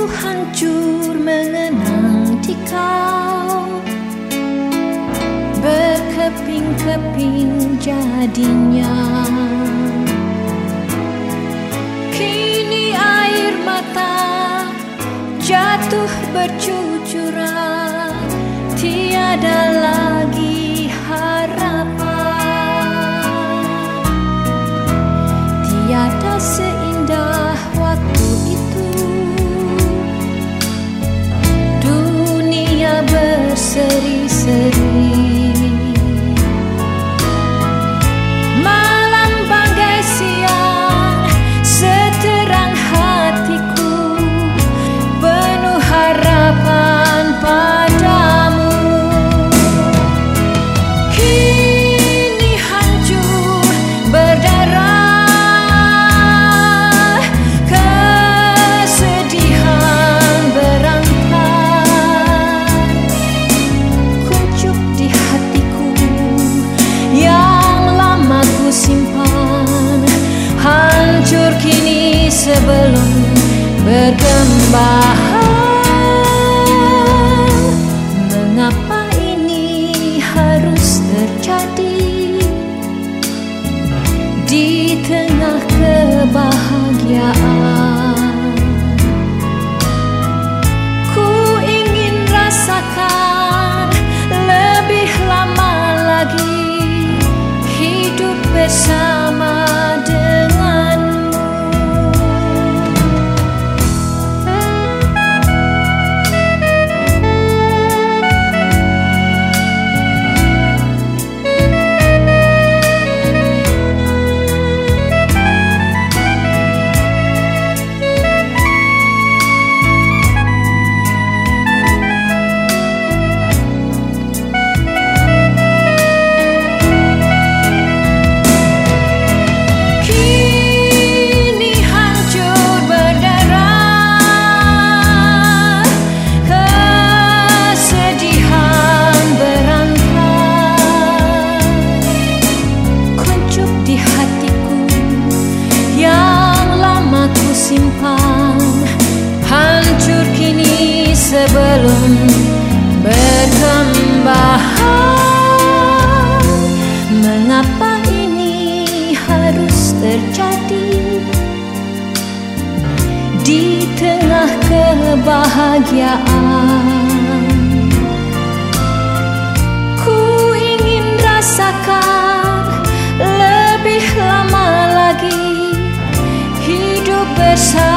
Ku hancur mengenang di kau Berkeping-keping jadinya. Kini air mata jatuh bercucuran Tiada lagi cerita simpan. Hancur kini sebelum berkembang. Mengapa ini harus terjadi? Di tengah kebahagiaan Hancur kini sebelum berkembang. Mengapa ini harus terjadi? Di tengah kebahagiaan Ku ingin rasakan 세상